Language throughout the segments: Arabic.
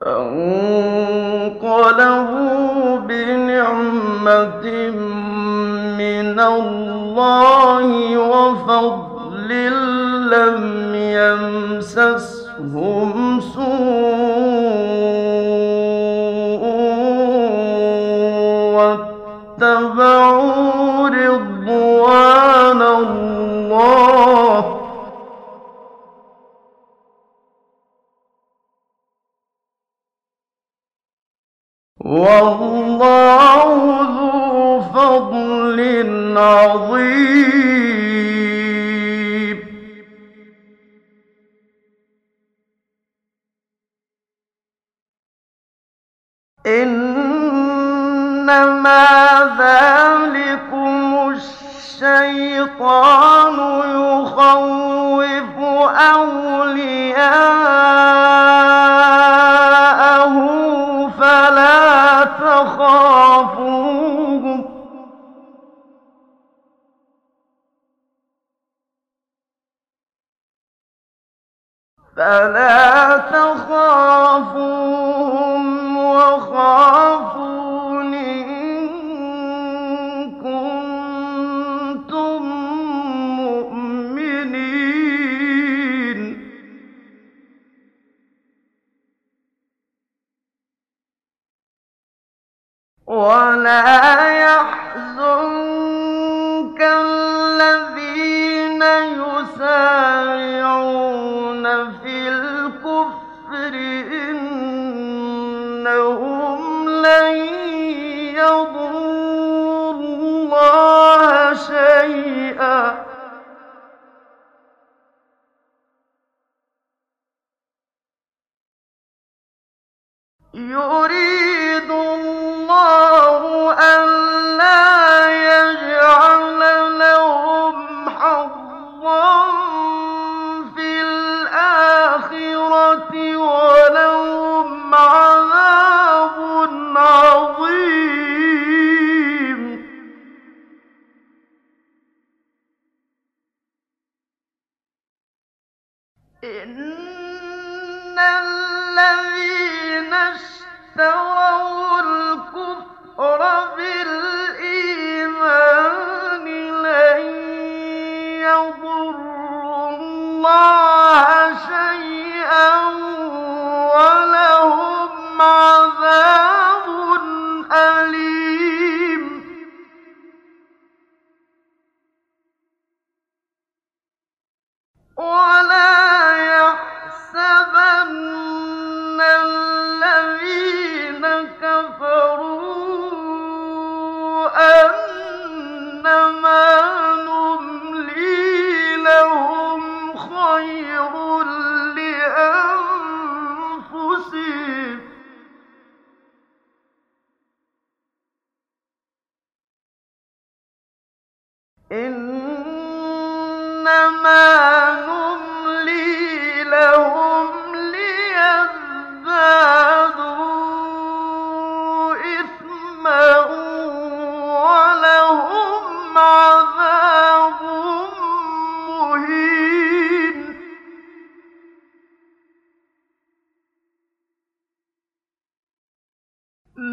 فَانقَلَبُوا بِنِعْمَةٍ مِّنَ اللَّهِ وَفَضْلٍ لَّمْ يَمْسَسْهُمْ سُوءٌ وَاللَّهُ ذُو فَضْلٍ عَظِيمٍ إِنَّمَا ذَٰلِكُمُ الشَّيْطَانُ تَخَافُوهُمْ. وَلَا يَحْزُنكَ الَّذِينَ فِي الْكُفْرِ ۚ إِنَّهُمْ لَن يَضُرُّوا اللَّهَ شَيْئًا ۗ. يُرِيدُ إِنَّ الَّذِينَ اشْتَرَوُا الْكُفْرَ بِالْإِيمَانِ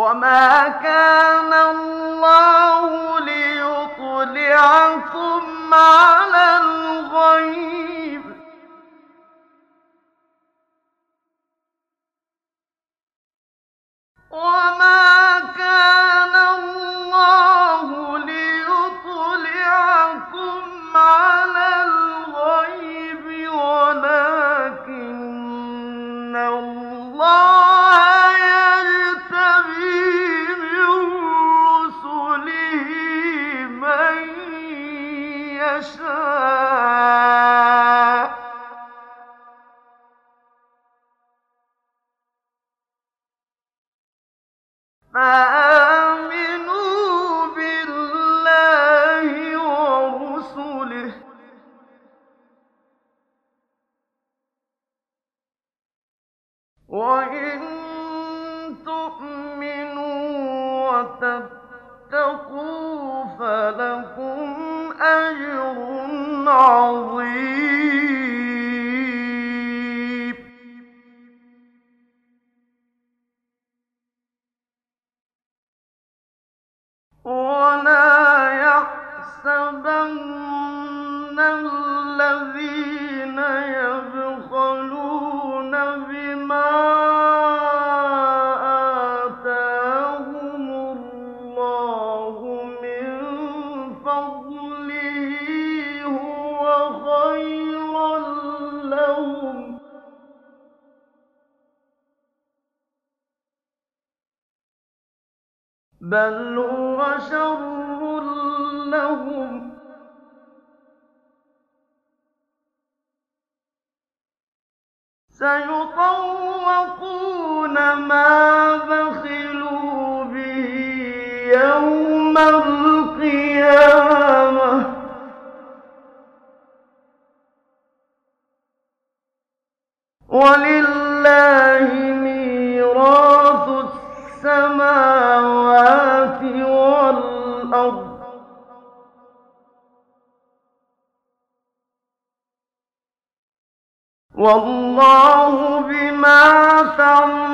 وَمَا كَانَ اللَّهُ لِيُطْلِعَكُمْ عَلَى الْغَيْبِ ۖ وَمَا كَانَ اللَّهُ لِيُطْلِعَكُمْ عَلَى الْغَيْبِ وَلَٰكِنَّ اللَّهَ فآمنوا بالله ورسله وإن تؤمنوا وتتقوا فلكم أجر عظيم بل هو شر لهم سيطوقون ما بخلوا به يوم القيامة ولله والله بما تعملون